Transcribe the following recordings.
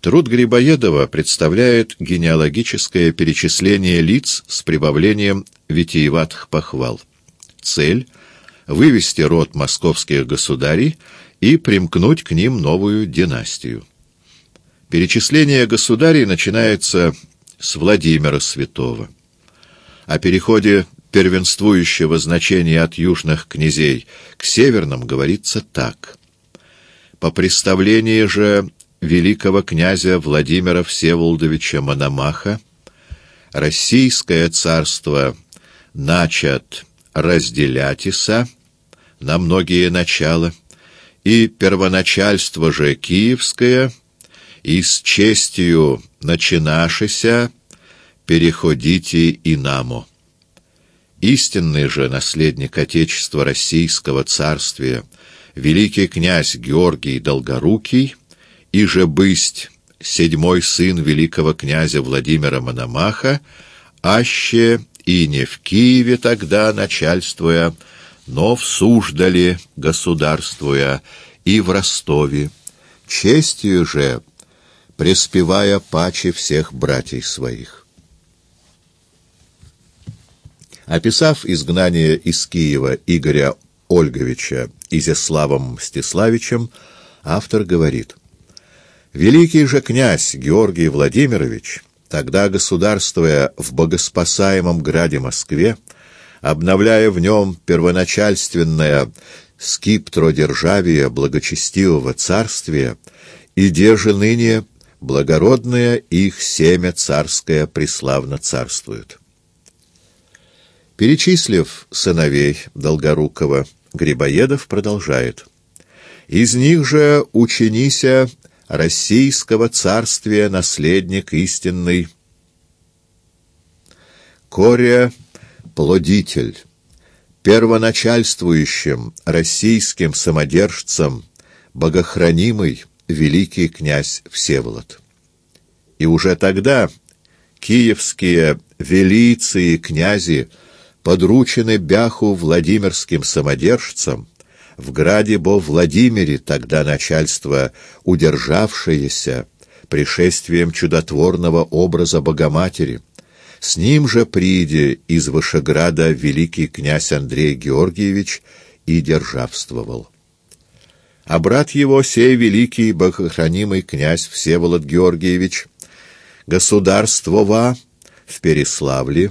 Труд Грибоедова представляет генеалогическое перечисление лиц с прибавлением витиеватых похвал. Цель — вывести род московских государей и примкнуть к ним новую династию. Перечисление государей начинается с Владимира Святого. О переходе первенствующего значения от южных князей к северным говорится так. По представлению же великого князя Владимира Всеволодовича Мономаха Российское царство начат разделятися на многие начала, и первоначальство же киевское и с честью начинашися переходите и намо. Истинный же наследник Отечества Российского царствия, великий князь Георгий Долгорукий, и же бысть седьмой сын великого князя Владимира Мономаха, аще и не в Киеве тогда начальствуя, но в Суждале государствуя и в Ростове, честью же преспевая паче всех братьев своих. Описав изгнание из Киева Игоря Ольговича Изяславом Мстиславичем, автор говорит, «Великий же князь Георгий Владимирович, тогда государствуя в богоспасаемом граде Москве, обновляя в нем первоначальственное скиптродержавие благочестивого царствия, и держи ныне благородное их семя царское преславно царствует. Перечислив сыновей Долгорукова, Грибоедов продолжает. Из них же ученися российского царствия наследник истинный, Коря плодитель, первоначальствующим российским самодержцем, богохранимый, великий князь Всеволод. И уже тогда киевские велицы и князи подручены бяху Владимирским самодержцам, в граде бо Владимире тогда начальство удержавшееся пришествием чудотворного образа Богоматери. С ним же прииде из Вышеграда великий князь Андрей Георгиевич и державствовал а брат его, сей великий богохранимый князь Всеволод Георгиевич, государствова в Переславле,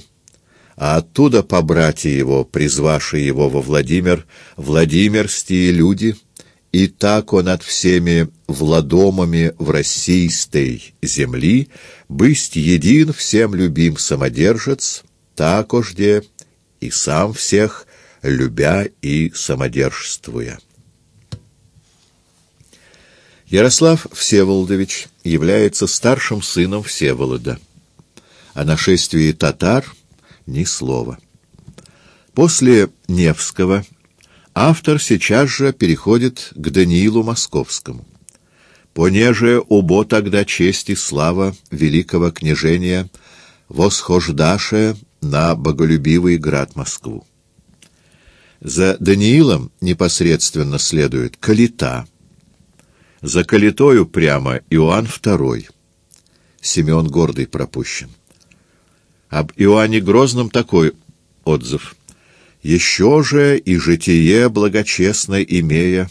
а оттуда по братья его, призвавши его во Владимир, Владимирские люди, и так он от всеми владомами в российской земли, бысть един всем любим самодержец, такожде и сам всех любя и самодержствуя. Ярослав Всеволодович является старшим сыном Всеволода. О нашествии татар ни слова. После Невского автор сейчас же переходит к Даниилу Московскому. Понеже убо тогда честь и слава великого княжения восхождаше на боголюбивый град Москву. За Даниилом непосредственно следует Калита — за калитою прямо Иоанн II. Симеон Гордый пропущен. Об Иоанне Грозном такой отзыв. «Еще же и житие благочестно имея,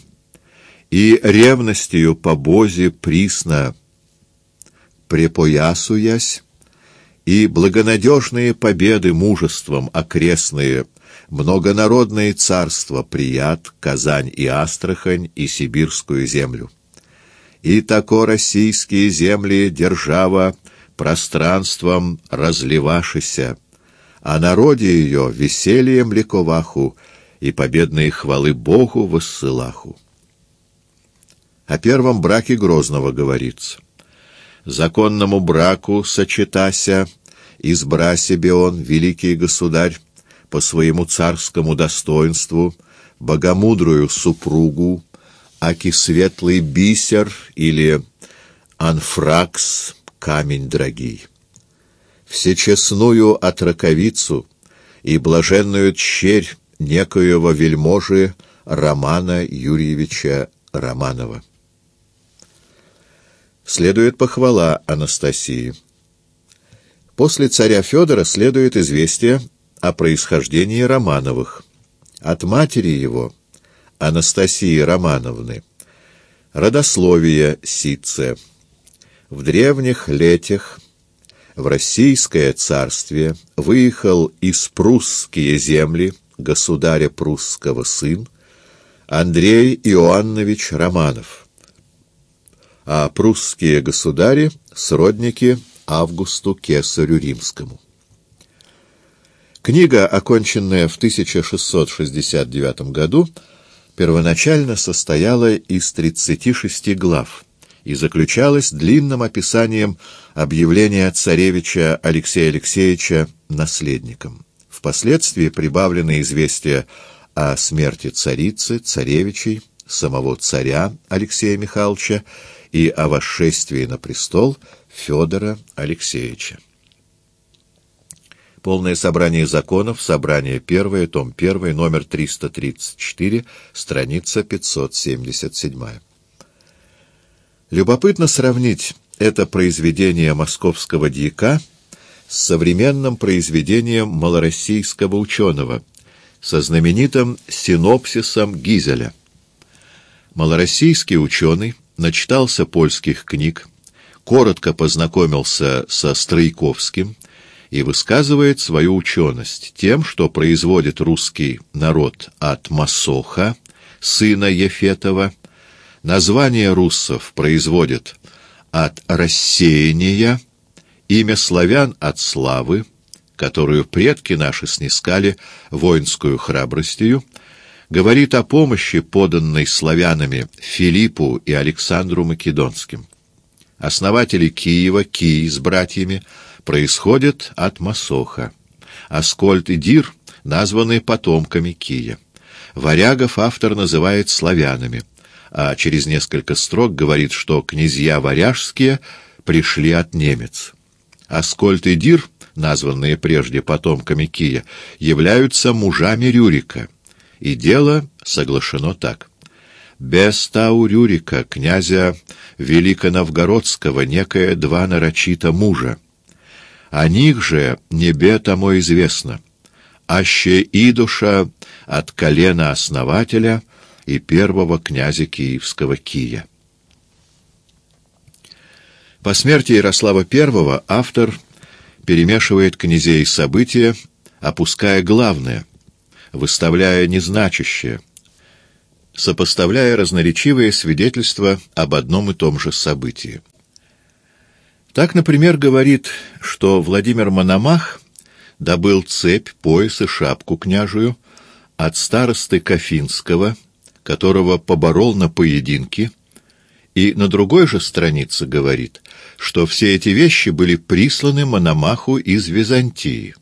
и ревностью по Бозе присно препоясуясь, и благонадежные победы мужеством окрестные, многонародные царства Прият, Казань и Астрахань и Сибирскую землю и тако российские земли держава пространством разливашися, а народе ее весельем ликоваху и победные хвалы Богу воссылаху. О первом браке Грозного говорится. Законному браку сочетася, избра себе он, великий государь, по своему царскому достоинству, богомудрую супругу, аки светлый бисер или анфракс, камень дорогий. Всечестную отраковицу и блаженную черь некоего вельможи Романа Юрьевича Романова. следует похвала Анастасии. После царя Федора следует известие о происхождении Романовых. От матери его, Анастасии Романовны, родословие Сице. В древних летях в Российское царствие выехал из прусские земли государя прусского сын Андрей Иоаннович Романов, а прусские государи — сродники Августу Кесарю Римскому. Книга, оконченная в 1669 году, первоначально состояла из 36 глав и заключалась длинным описанием объявления царевича Алексея Алексеевича наследником. Впоследствии прибавлены известия о смерти царицы, царевичей, самого царя Алексея Михайловича и о восшествии на престол Федора Алексеевича. Полное собрание законов, собрание первое, том 1, номер 334, страница 577. Любопытно сравнить это произведение московского дьяка с современным произведением малороссийского ученого, со знаменитым синопсисом Гизеля. Малороссийский ученый начитался польских книг, коротко познакомился со Стройковским и высказывает свою ученость тем, что производит русский народ от Масоха, сына Ефетова, название руссов производит от рассеяния, имя славян от славы, которую предки наши снискали воинскую храбростью, говорит о помощи, поданной славянами Филиппу и Александру Македонским. Основатели Киева, Кий с братьями, происходят от Масоха. Аскольд и Дир названы потомками Кия. Варягов автор называет славянами, а через несколько строк говорит, что князья варяжские пришли от немец. Аскольд и Дир, названные прежде потомками Кия, являются мужами Рюрика, и дело соглашено так. Без Тау Рюрика, князя Великоновгородского, некое два нарочита мужа, о них же небе тому известно. Аще идуша от колена основателя и первого князя Киевского Кия. По смерти Ярослава I автор перемешивает князей события, опуская главное, выставляя незначащее, сопоставляя разноречивые свидетельства об одном и том же событии. Так, например, говорит, что Владимир Мономах добыл цепь, пояс и шапку княжую от старосты Кафинского, которого поборол на поединке, и на другой же странице говорит, что все эти вещи были присланы Мономаху из Византии.